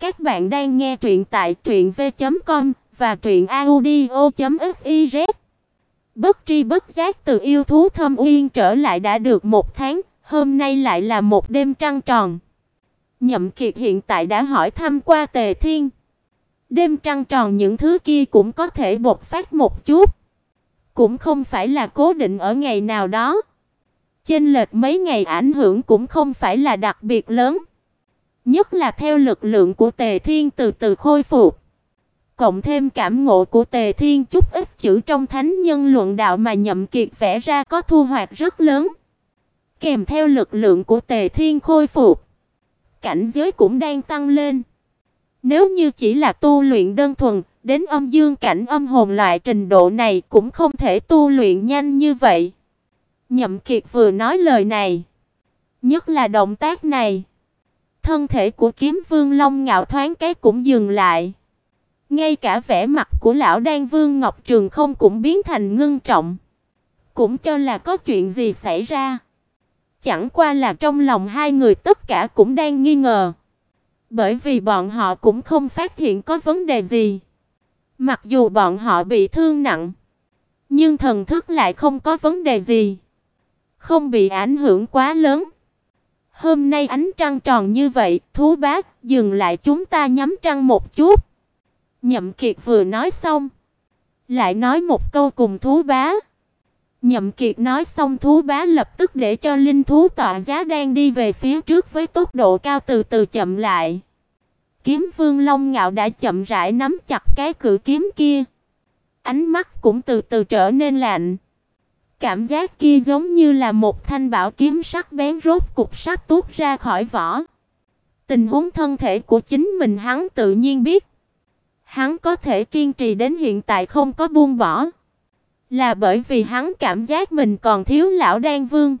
Các bạn đang nghe truyện tại truyệnv.com và truyệnaudio.fiz. Bất tri bất giác từ yêu thú thâm uyên trở lại đã được một tháng, hôm nay lại là một đêm trăng tròn. Nhậm Kiệt hiện tại đã hỏi thăm qua Tề Thiên. Đêm trăng tròn những thứ kia cũng có thể bộc phát một chút, cũng không phải là cố định ở ngày nào đó. Chênh lệch mấy ngày ảnh hưởng cũng không phải là đặc biệt lớn. Nhất là theo lực lượng của Tề Thiên từ từ khôi phục, cộng thêm cảm ngộ của Tề Thiên chút ít chữ trong thánh nhân luận đạo mà Nhậm Kiệt vẽ ra có thu hoạch rất lớn. Kèm theo lực lượng của Tề Thiên khôi phục, cảnh giới cũng đang tăng lên. Nếu như chỉ là tu luyện đơn thuần, đến âm dương cảnh âm hồn loại trình độ này cũng không thể tu luyện nhanh như vậy. Nhậm Kiệt vừa nói lời này, nhất là động tác này, thân thể của Kiếm Vương Long ngạo thoáng cái cũng dừng lại. Ngay cả vẻ mặt của lão Đan Vương Ngọc Trường không cũng biến thành ngưng trọng, cũng cho là có chuyện gì xảy ra. Chẳng qua là trong lòng hai người tất cả cũng đang nghi ngờ, bởi vì bọn họ cũng không phát hiện có vấn đề gì. Mặc dù bọn họ bị thương nặng, nhưng thần thức lại không có vấn đề gì, không bị ảnh hưởng quá lớn. Hôm nay ánh trăng tròn như vậy, thú bác, dừng lại chúng ta nhắm trăng một chút. Nhậm Kiệt vừa nói xong, lại nói một câu cùng thú bá. Nhậm Kiệt nói xong thú bá lập tức để cho linh thú tọa giá đang đi về phía trước với tốc độ cao từ từ chậm lại. Kiếm Vương Long Ngạo đã chậm rãi nắm chặt cái cự kiếm kia. Ánh mắt cũng từ từ trở nên lạnh. Cảm giác kia giống như là một thanh bảo kiếm sắc bén rốt cục sắc tuốt ra khỏi vỏ. Tình huống thân thể của chính mình hắn tự nhiên biết. Hắn có thể kiên trì đến hiện tại không có buông bỏ, là bởi vì hắn cảm giác mình còn thiếu lão Đan Vương.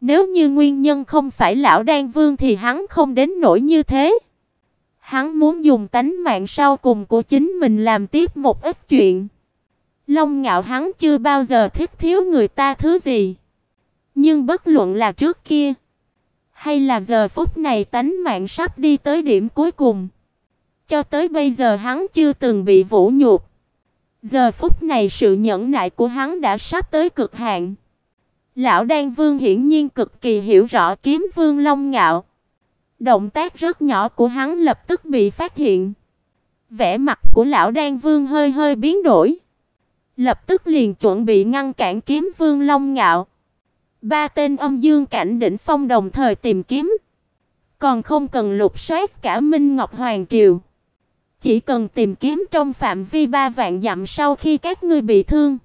Nếu như nguyên nhân không phải lão Đan Vương thì hắn không đến nỗi như thế. Hắn muốn dùng tánh mạng sau cùng của chính mình làm tiếp một ít chuyện. Long ngạo hắn chưa bao giờ thích thiếu người ta thứ gì. Nhưng bất luận là trước kia hay là giờ phút này tánh mạng sắp đi tới điểm cuối cùng, cho tới bây giờ hắn chưa từng bị vũ nhục. Giờ phút này sự nhẫn nại của hắn đã sắp tới cực hạn. Lão Đan Vương hiển nhiên cực kỳ hiểu rõ Kiếm Vương Long Ngạo. Động tác rất nhỏ của hắn lập tức bị phát hiện. Vẻ mặt của lão Đan Vương hơi hơi biến đổi lập tức liền chuẩn bị ngăn cản kiếm Vương Long Ngạo. Ba tên âm dương cảnh đỉnh phong đồng thời tìm kiếm, còn không cần lục soát cả Minh Ngọc Hoàng triều. Chỉ cần tìm kiếm trong phạm vi ba vạn dặm sau khi các ngươi bị thương,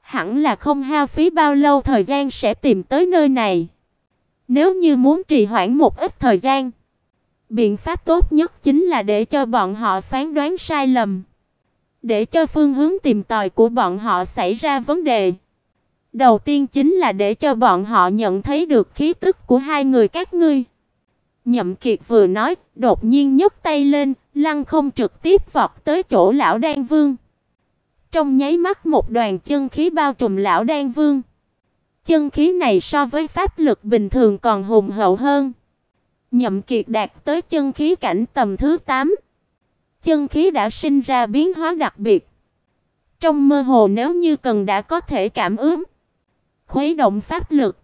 hẳn là không hao phí bao lâu thời gian sẽ tìm tới nơi này. Nếu như muốn trì hoãn một ít thời gian, biện pháp tốt nhất chính là để cho bọn họ phán đoán sai lầm để cho phương hướng tìm tòi của bọn họ xảy ra vấn đề. Đầu tiên chính là để cho bọn họ nhận thấy được khí tức của hai người các ngươi. Nhậm Kiệt vừa nói, đột nhiên nhấc tay lên, lăng không trực tiếp vọt tới chỗ lão Đan Vương. Trong nháy mắt một đoàn chân khí bao trùm lão Đan Vương. Chân khí này so với pháp lực bình thường còn hùng hậu hơn. Nhậm Kiệt đạt tới chân khí cảnh tầm thứ 8 chân khí đã sinh ra biến hóa đặc biệt. Trong mơ hồ nếu như cần đã có thể cảm ứng, khuấy động pháp lực.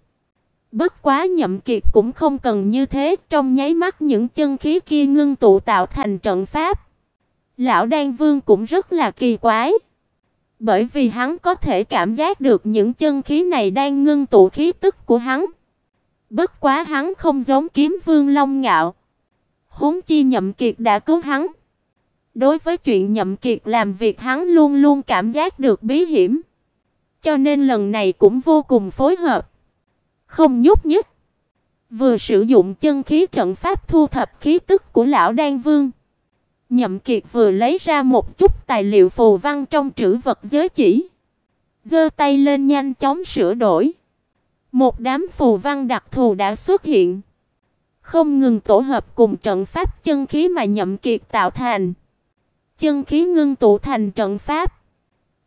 Bất quá Nhậm Kiệt cũng không cần như thế, trong nháy mắt những chân khí kia ngưng tụ tạo thành trận pháp. Lão Đan Vương cũng rất là kỳ quái, bởi vì hắn có thể cảm giác được những chân khí này đang ngưng tụ khí tức của hắn. Bất quá hắn không giống Kiếm Vương Long Ngạo, huống chi Nhậm Kiệt đã cứu hắn. Đối với chuyện Nhậm Kiệt làm việc hắn luôn luôn cảm giác được bí hiểm, cho nên lần này cũng vô cùng phối hợp, không nhúc nhích. Vừa sử dụng chân khí trận pháp thu thập khí tức của lão Đan Vương. Nhậm Kiệt vừa lấy ra một chút tài liệu phù văn trong trữ vật giới chỉ, giơ tay lên nhanh chóng sửa đổi. Một đám phù văn đặc thù đã xuất hiện, không ngừng tổ hợp cùng trận pháp chân khí mà Nhậm Kiệt tạo thành chân khí ngưng tụ thành trận pháp.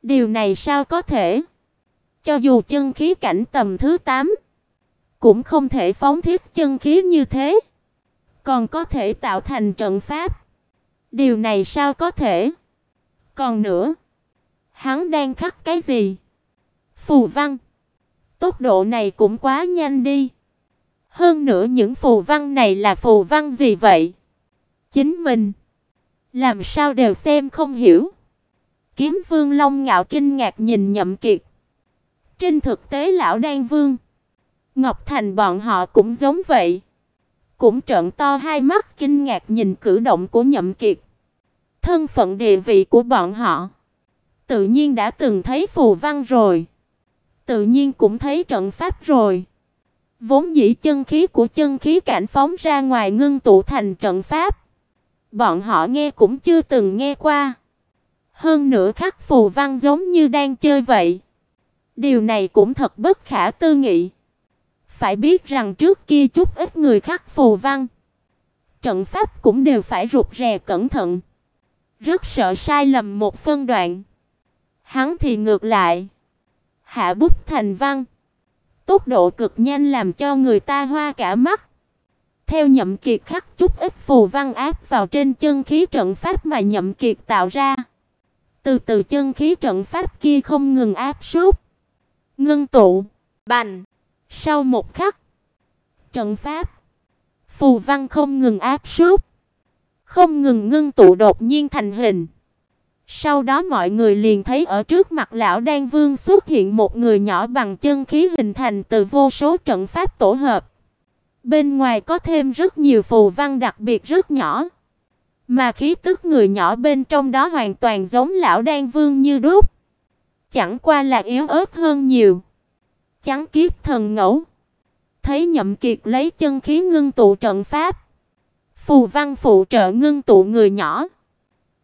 Điều này sao có thể? Cho dù chân khí cảnh tầm thứ 8, cũng không thể phóng thiết chân khí như thế, còn có thể tạo thành trận pháp. Điều này sao có thể? Còn nữa, hắn đang khắc cái gì? Phù văn. Tốc độ này cũng quá nhanh đi. Hơn nữa những phù văn này là phù văn gì vậy? Chính mình làm sao đều xem không hiểu. Kiếm Vương Long ngạo kinh ngạc nhìn Nhậm Kiệt. Trên thực tế lão Đan Vương, Ngọc Thành bọn họ cũng giống vậy, cũng trợn to hai mắt kinh ngạc nhìn cử động của Nhậm Kiệt. Thân phận địa vị của bọn họ, tự nhiên đã từng thấy phù văn rồi, tự nhiên cũng thấy trận pháp rồi. Vốn dĩ chân khí của chân khí cảnh phóng ra ngoài ngưng tụ thành trận pháp. Bọn họ nghe cũng chưa từng nghe qua. Hơn nữa khắc phù văn giống như đang chơi vậy. Điều này cũng thật bất khả tư nghị. Phải biết rằng trước kia chút ít người khắc phù văn, trận pháp cũng đều phải rụt rè cẩn thận, rất sợ sai lầm một phân đoạn. Hắn thì ngược lại, hạ bút thành văn, tốc độ cực nhanh làm cho người ta hoa cả mắt. Theo Nhậm Kiệt khắc chút ít phù văn áp vào trên chân khí trận pháp mà Nhậm Kiệt tạo ra. Từ từ chân khí trận pháp kia không ngừng áp suốt, ngưng tụ, bành. Sau một khắc, trận pháp, phù văn không ngừng áp suốt, không ngừng ngưng tụ đột nhiên thành hình. Sau đó mọi người liền thấy ở trước mặt lão Đan Vương xuất hiện một người nhỏ bằng chân khí hình thành từ vô số trận pháp tổ hợp. Bên ngoài có thêm rất nhiều phù văn đặc biệt rất nhỏ. Mà khí tức người nhỏ bên trong đó hoàn toàn giống lão Đan Vương như đúc. Chẳng qua là yếu ớt hơn nhiều. Chán kiếp thần ngẫu. Thấy Nhậm Kiệt lấy chân khí ngưng tụ trận pháp. Phù văn phụ trợ ngưng tụ người nhỏ.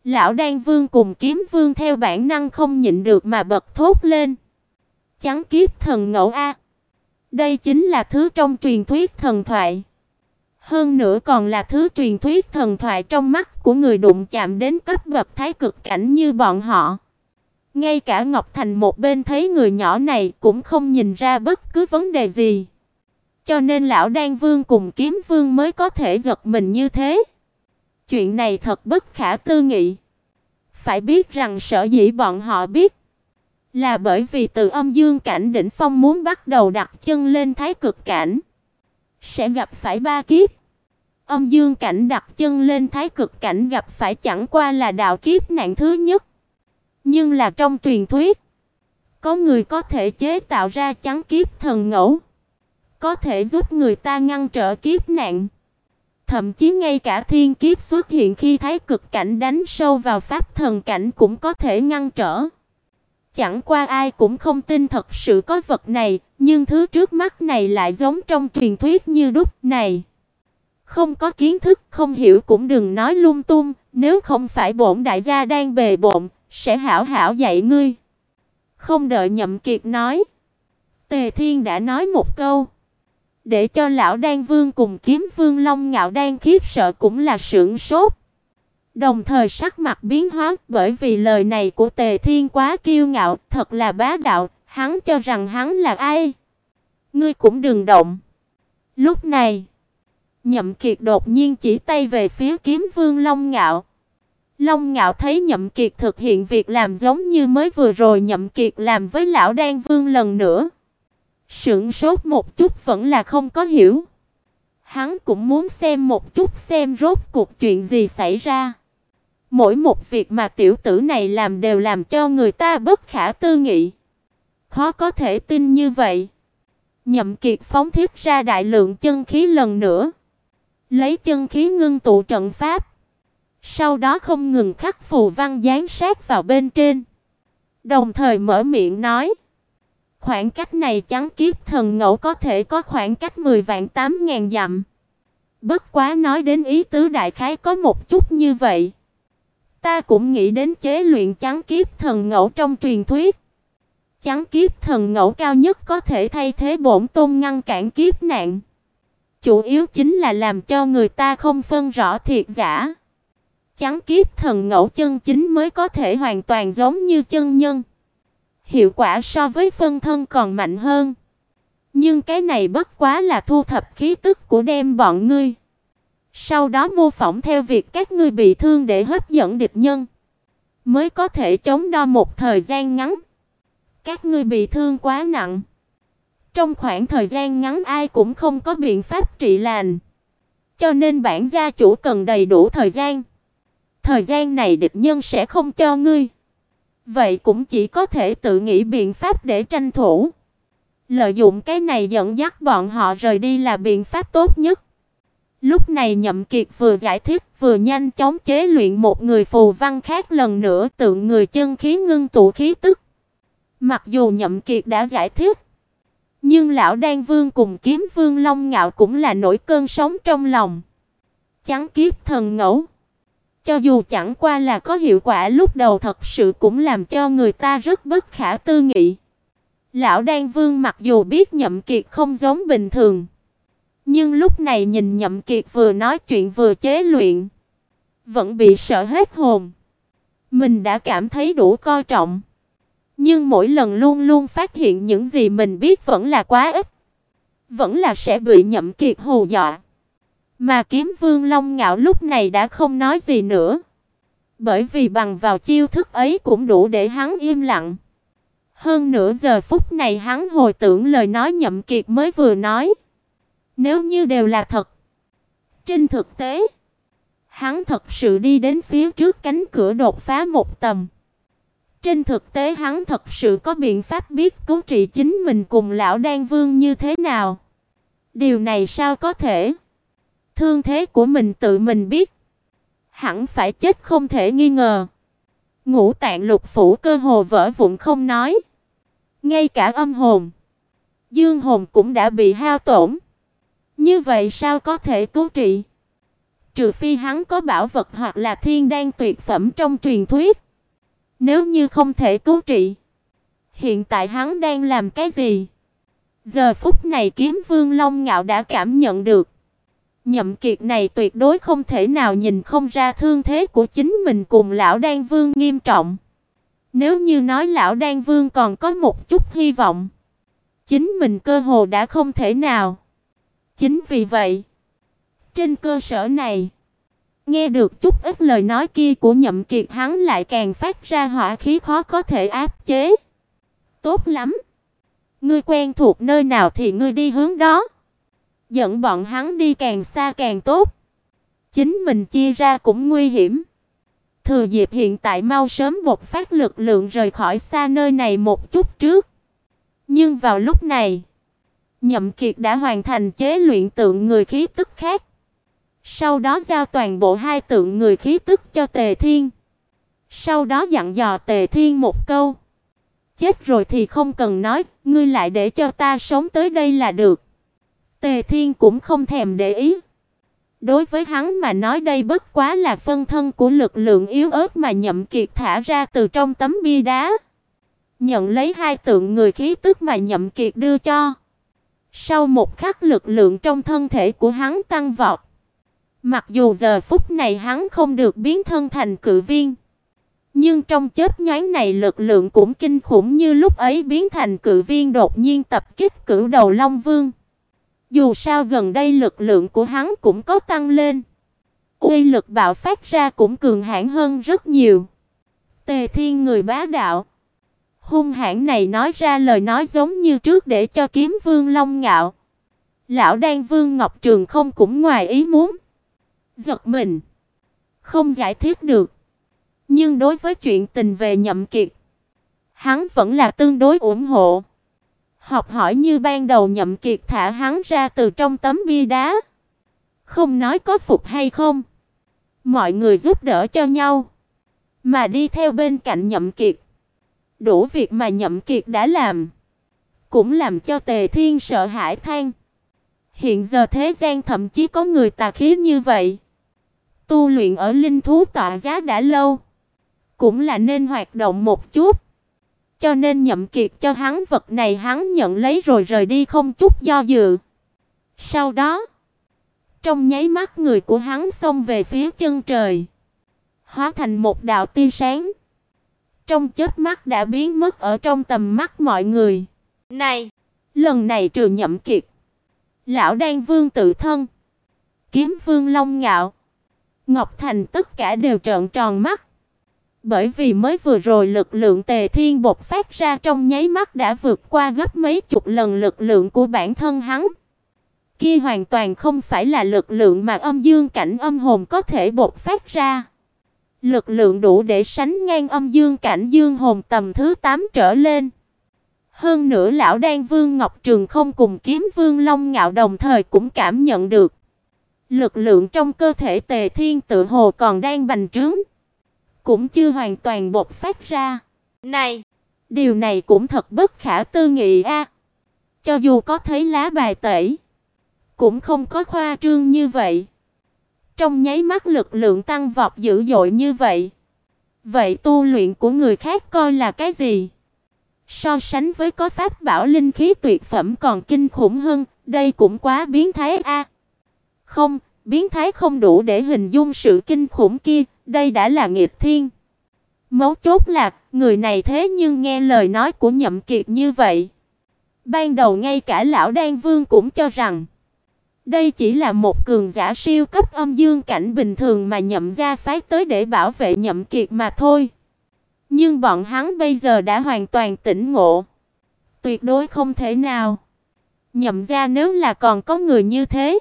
Lão Đan Vương cùng Kiếm Vương theo bản năng không nhịn được mà bật thốt lên. Chán kiếp thần ngẫu a. Đây chính là thứ trong truyền thuyết thần thoại. Hơn nữa còn là thứ truyền thuyết thần thoại trong mắt của người đụng chạm đến cấp bậc thái cực cảnh như bọn họ. Ngay cả Ngọc Thành một bên thấy người nhỏ này cũng không nhìn ra bất cứ vấn đề gì. Cho nên lão Đan Vương cùng Kiếm Vương mới có thể giật mình như thế. Chuyện này thật bất khả tư nghị. Phải biết rằng sở dĩ bọn họ biết là bởi vì từ âm dương cảnh đỉnh phong muốn bắt đầu đặt chân lên thái cực cảnh sẽ gặp phải ba kiếp. Âm dương cảnh đặt chân lên thái cực cảnh gặp phải chẳng qua là đạo kiếp nạn thứ nhất. Nhưng là trong truyền thuyết, có người có thể chế tạo ra chắn kiếp thần ngẫu, có thể giúp người ta ngăn trở kiếp nạn. Thậm chí ngay cả thiên kiếp xuất hiện khi thái cực cảnh đánh sâu vào pháp thần cảnh cũng có thể ngăn trở. Chẳng qua ai cũng không tin thật sự có vật này, nhưng thứ trước mắt này lại giống trong truyền thuyết như đúc này. Không có kiến thức, không hiểu cũng đừng nói lung tung, nếu không phải bổn đại gia đang bề bộn, sẽ hảo hảo dạy ngươi. Không đợi Nhậm Kiệt nói, Tề Thiên đã nói một câu, để cho lão Đan Vương cùng Kiếm Vương Long Ngạo đang khiếp sợ cũng là sửng sốt. Đồng thời sắc mặt biến hóa, bởi vì lời này của Tề Thiên quá kiêu ngạo, thật là bá đạo, hắn cho rằng hắn là ai? Ngươi cũng đừng động. Lúc này, Nhậm Kiệt đột nhiên chỉ tay về phía Kiếm Vương Long Ngạo. Long Ngạo thấy Nhậm Kiệt thực hiện việc làm giống như mới vừa rồi Nhậm Kiệt làm với lão Đan Vương lần nữa. Sững sốt một chút vẫn là không có hiểu. Hắn cũng muốn xem một chút xem rốt cuộc chuyện gì xảy ra. Mỗi một việc mà tiểu tử này làm đều làm cho người ta bất khả tư nghị. Khó có thể tin như vậy. Nhậm Kiệt phóng thiết ra đại lượng chân khí lần nữa, lấy chân khí ngưng tụ trận pháp. Sau đó không ngừng khắc phù văn dán sát vào bên trên, đồng thời mở miệng nói: "Khoảng cách này chắn kiếp thần ngẫu có thể có khoảng cách 10 vạn 8000 dặm." Bất quá nói đến ý tứ đại khái có một chút như vậy. Ta cũng nghĩ đến chế luyện chắn kiếp thần ngẫu trong truyền thuyết. Chắn kiếp thần ngẫu cao nhất có thể thay thế bổn tôn ngăn cản kiếp nạn. Chủ yếu chính là làm cho người ta không phân rõ thiệt giả. Chắn kiếp thần ngẫu chân chính mới có thể hoàn toàn giống như chân nhân. Hiệu quả so với phân thân còn mạnh hơn. Nhưng cái này bất quá là thu thập khí tức của đem bọn ngươi. Sau đó mô phỏng theo việc các ngươi bị thương để hấp dẫn địch nhân, mới có thể chống đo một thời gian ngắn. Các ngươi bị thương quá nặng. Trong khoảng thời gian ngắn ai cũng không có biện pháp trị lành, cho nên bản gia chủ cần đầy đủ thời gian. Thời gian này địch nhân sẽ không cho ngươi. Vậy cũng chỉ có thể tự nghĩ biện pháp để tranh thủ. Lợi dụng cái này dẫn dắt bọn họ rời đi là biện pháp tốt nhất. Lúc này Nhậm Kiệt vừa giải thích, vừa nhanh chóng chế luyện một người phù văn khác lần nữa, tượng người chân khí ngưng tụ khí tức. Mặc dù Nhậm Kiệt đã giải thích, nhưng lão Đan Vương cùng Kiếm Vương Long Ngạo cũng là nổi cơn sóng trong lòng. Chán kiếp thần ngẫu. Cho dù chẳng qua là có hiệu quả lúc đầu thật sự cũng làm cho người ta rất bất khả tư nghị. Lão Đan Vương mặc dù biết Nhậm Kiệt không giống bình thường, nhưng lúc này nhìn Nhậm Kiệt vừa nói chuyện vừa chế luyện, vẫn bị sợ hết hồn. Mình đã cảm thấy đủ coi trọng, nhưng mỗi lần luôn luôn phát hiện những gì mình biết vẫn là quá ít, vẫn là sẽ bị Nhậm Kiệt hù dọa. Mà Kiếm Vương Long Ngạo lúc này đã không nói gì nữa, bởi vì bằng vào chiêu thức ấy cũng đủ để hắn im lặng. Hơn nửa giờ phút này hắn hồi tưởng lời nói Nhậm Kiệt mới vừa nói. Nếu như đều là thật, trên thực tế, hắn thật sự đi đến phía trước cánh cửa đột phá một tầm. Trên thực tế hắn thật sự có biện pháp biết cứu trị chính mình cùng lão Đan Vương như thế nào. Điều này sao có thể? Thương thế của mình tự mình biết, hẳn phải chết không thể nghi ngờ. Ngũ tạng lục phủ cơ hồ vỡ vụn không nói, ngay cả âm hồn, dương hồn cũng đã bị hao tổn. Như vậy sao có thể cứu trị? Trừ phi hắn có bảo vật hoặc là thiên đan tuyệt phẩm trong truyền thuyết. Nếu như không thể cứu trị, hiện tại hắn đang làm cái gì? Giờ phút này Kiếm Vương Long Ngạo đã cảm nhận được, Nhậm Kiệt này tuyệt đối không thể nào nhìn không ra thương thế của chính mình cùng lão Đan Vương nghiêm trọng. Nếu như nói lão Đan Vương còn có một chút hy vọng, chính mình cơ hồ đã không thể nào. Chính vì vậy, trên cơ sở này, nghe được chút ít lời nói kia của Nhậm Kiệt hắn lại càng phát ra hỏa khí khó có thể áp chế. Tốt lắm, ngươi quen thuộc nơi nào thì ngươi đi hướng đó. Dẫn bọn hắn đi càng xa càng tốt. Chính mình chia ra cũng nguy hiểm. Thừa dịp hiện tại mau sớm bộc phát lực lượng rời khỏi xa nơi này một chút trước. Nhưng vào lúc này, Nhậm Kiệt đã hoàn thành chế luyện tượng người khí tức khác. Sau đó giao toàn bộ hai tượng người khí tức cho Tề Thiên. Sau đó dặn dò Tề Thiên một câu. Chết rồi thì không cần nói, ngươi lại để cho ta sống tới đây là được. Tề Thiên cũng không thèm để ý. Đối với hắn mà nói đây bất quá là phân thân của lực lượng yếu ớt mà Nhậm Kiệt thả ra từ trong tấm bia đá. Nhận lấy hai tượng người khí tức mà Nhậm Kiệt đưa cho. Sau một khắc lực lượng trong thân thể của hắn tăng vọt. Mặc dù giờ phút này hắn không được biến thân thành cự viên, nhưng trong chớp nhoáng này lực lượng cũng kinh khủng như lúc ấy biến thành cự viên đột nhiên tập kích cửu đầu Long Vương. Dù sao gần đây lực lượng của hắn cũng có tăng lên. Uy lực bạo phát ra cũng cường hãn hơn rất nhiều. Tề Thiên người bá đạo. Hung hãn này nói ra lời nói giống như trước để cho Kiếm Vương Long ngạo. Lão Đan Vương Ngọc Trường không cũng ngoài ý muốn. Giật mình. Không giải thích được. Nhưng đối với chuyện tình về Nhậm Kiệt, hắn vẫn là tương đối ủng hộ. Học hỏi như ban đầu Nhậm Kiệt thả hắn ra từ trong tấm bia đá. Không nói có phục hay không. Mọi người giúp đỡ cho nhau. Mà đi theo bên cạnh Nhậm Kiệt. Đủ việc mà Nhậm Kiệt đã làm. Cũng làm cho Tề Thiên sợ hãi than. Hiện giờ thế gian thậm chí có người tà khí như vậy. Tu luyện ở linh thú tọa giá đã lâu. Cũng là nên hoạt động một chút. Cho nên Nhậm Kiệt cho hắn vật này hắn nhận lấy rồi rời đi không chút do dự. Sau đó, trong nháy mắt người của hắn xông về phía chân trời, hóa thành một đạo tia sáng. Trong chớp mắt đã biến mất ở trong tầm mắt mọi người. Này, lần này trừ Nhậm Kiệt, lão Đan Vương tự thân, Kiếm Vương Long Ngạo, Ngọc Thành tất cả đều trợn tròn mắt. Bởi vì mới vừa rồi lực lượng Tề Thiên bộc phát ra trong nháy mắt đã vượt qua gấp mấy chục lần lực lượng của bản thân hắn. Kia hoàn toàn không phải là lực lượng mà âm dương cảnh âm hồn có thể bộc phát ra. Lực lượng đủ để sánh ngang âm dương cảnh dương hồn tầm thứ 8 trở lên. Hơn nữa lão Đan Vương Ngọc Trường không cùng Kiếm Vương Long Ngạo đồng thời cũng cảm nhận được lực lượng trong cơ thể Tề Thiên tự hồ còn đang bành trướng, cũng chưa hoàn toàn bộc phát ra. Này, điều này cũng thật bất khả tư nghị a. Cho dù có thấy lá bài tẩy, cũng không có khoa trương như vậy. Trong nháy mắt lực lượng tăng vọt dữ dội như vậy, vậy tu luyện của người khác coi là cái gì? So sánh với có pháp bảo linh khí tuyệt phẩm còn kinh khủng hơn, đây cũng quá biến thái a. Không, biến thái không đủ để hình dung sự kinh khủng kia, đây đã là nghịch thiên. Mấu chốt là, người này thế nhưng nghe lời nói của Nhậm Kiệt như vậy. Ban đầu ngay cả lão Đan Vương cũng cho rằng đây chỉ là một cường giả siêu cấp âm dương cảnh bình thường mà Nhậm gia phái tới để bảo vệ Nhậm Kiệt mà thôi. Nhưng bọn hắn bây giờ đã hoàn toàn tỉnh ngộ. Tuyệt đối không thể nào. Nhậm gia nếu là còn có người như thế,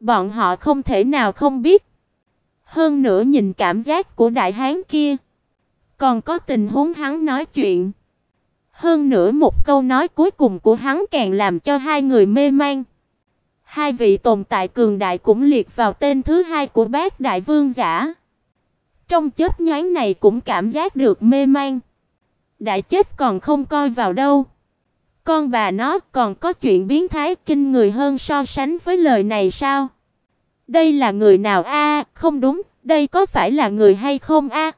bọn họ không thể nào không biết. Hơn nữa nhìn cảm giác của đại hán kia, còn có tình huống hắn nói chuyện. Hơn nữa một câu nói cuối cùng của hắn càng làm cho hai người mê man. Hai vị tồn tại cường đại cũng liệt vào tên thứ hai của bác đại vương giả. Trong chết nhoáng này cũng cảm giác được mê man. Đã chết còn không coi vào đâu. Con bà nó còn có chuyện biến thái kinh người hơn so sánh với lời này sao? Đây là người nào a? không đúng, đây có phải là người hay không a?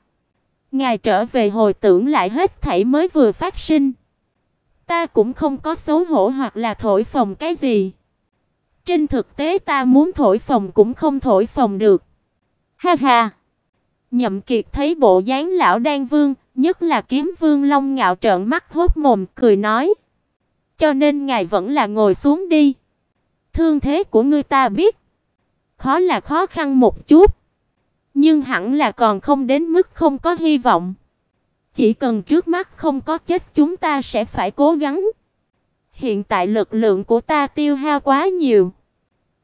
Ngài trở về hồi tưởng lại hết thảy mới vừa phát sinh. Ta cũng không có xấu hổ hoặc là thổi phồng cái gì. Trên thực tế ta muốn thổi phồng cũng không thổi phồng được. Ha ha. Nhậm Kiệt thấy bộ dáng lão đan vương, nhất là kiếm vương long ngạo trợn mắt hốt mồm cười nói: "Cho nên ngài vẫn là ngồi xuống đi. Thương thế của ngươi ta biết, khó là khó khăn một chút, nhưng hẳn là còn không đến mức không có hy vọng. Chỉ cần trước mắt không có chết chúng ta sẽ phải cố gắng. Hiện tại lực lượng của ta tiêu hao quá nhiều.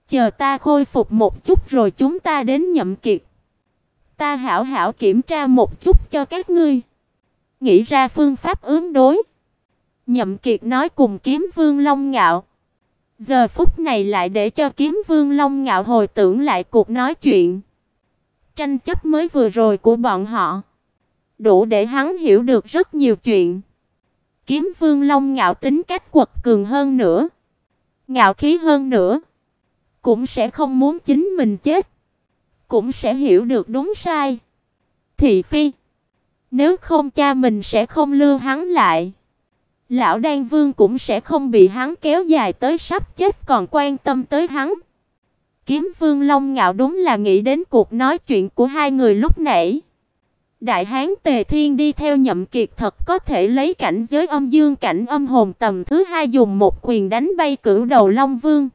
Chờ ta khôi phục một chút rồi chúng ta đến nhậm kiệt. Ta hảo hảo kiểm tra một chút cho các ngươi. Nghĩ ra phương pháp ứng đối. Nhậm Kiệt nói cùng Kiếm Vương Long Ngạo. Giờ phút này lại để cho Kiếm Vương Long Ngạo hồi tưởng lại cuộc nói chuyện. Tranh chấp mới vừa rồi của bọn họ. Đủ để hắn hiểu được rất nhiều chuyện. Kiếm Vương Long Ngạo tính cách quật cường hơn nữa. Ngạo khí hơn nữa. Cũng sẽ không muốn chính mình chết cũng sẽ hiểu được đúng sai. Thị phi, nếu không cha mình sẽ không lưu hắn lại. Lão Đan Vương cũng sẽ không bị hắn kéo dài tới sắp chết còn quan tâm tới hắn. Kiếm Vương Long Ngạo đúng là nghĩ đến cuộc nói chuyện của hai người lúc nãy. Đại hán Tề Thiên đi theo Nhậm Kiệt thật có thể lấy cảnh giới âm dương cảnh âm hồn tầm thứ hai dùng một quyền đánh bay cửu đầu Long Vương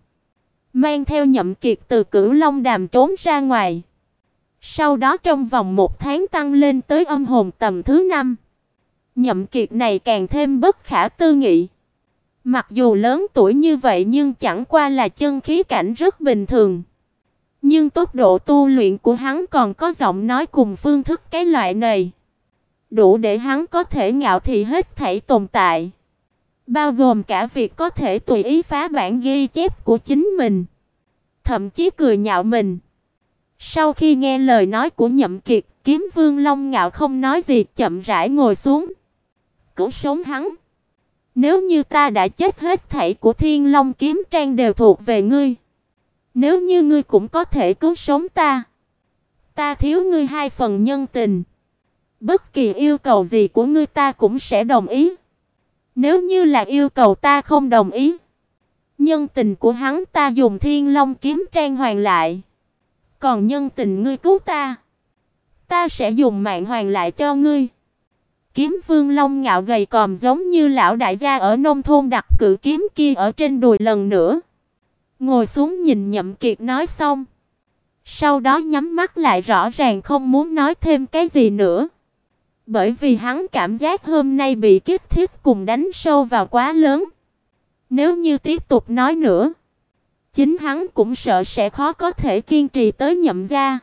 mang theo Nhậm Kiệt từ Cửu Long Đàm trốn ra ngoài. Sau đó trong vòng một tháng tăng lên tới âm hồn tầm thứ năm. Nhậm Kiệt này càng thêm bất khả tư nghị. Mặc dù lớn tuổi như vậy nhưng chẳng qua là chân khí cảnh rất bình thường. Nhưng tốc độ tu luyện của hắn còn có giọng nói cùng phương thức cái loại này, đủ để hắn có thể ngạo thị hết thảy tồn tại. Bao gồm cả việc có thể tùy ý phá bản ghi chép của chính mình. Thậm chí cười nhạo mình. Sau khi nghe lời nói của Nhậm Kiệt, Kiếm Vương Long ngạo không nói gì, chậm rãi ngồi xuống. Cứu sống hắn. Nếu như ta đã chết hết thảy của Thiên Long kiếm trang đều thuộc về ngươi. Nếu như ngươi cũng có thể cứu sống ta, ta thiếu ngươi hai phần nhân tình. Bất kỳ yêu cầu gì của ngươi ta cũng sẽ đồng ý. Nếu như là yêu cầu ta không đồng ý, nhân tình của hắn ta dùng Thiên Long kiếm trang hoàn lại. Còn nhân tình ngươi cứu ta, ta sẽ dùng mạng hoàn lại cho ngươi. Kiếm Vương Long ngạo gầy còm giống như lão đại gia ở nông thôn đặt cự kiếm kia ở trên đùi lần nữa. Ngồi xuống nhìn Nhậm Kiệt nói xong, Sau đó nhắm mắt lại rõ ràng không muốn nói thêm cái gì nữa. Bởi vì hắn cảm giác hôm nay bị kích thích cùng đánh sâu vào quá lớn. Nếu như tiếp tục nói nữa, chính hắn cũng sợ sẽ khó có thể kiên trì tới nhậm gia.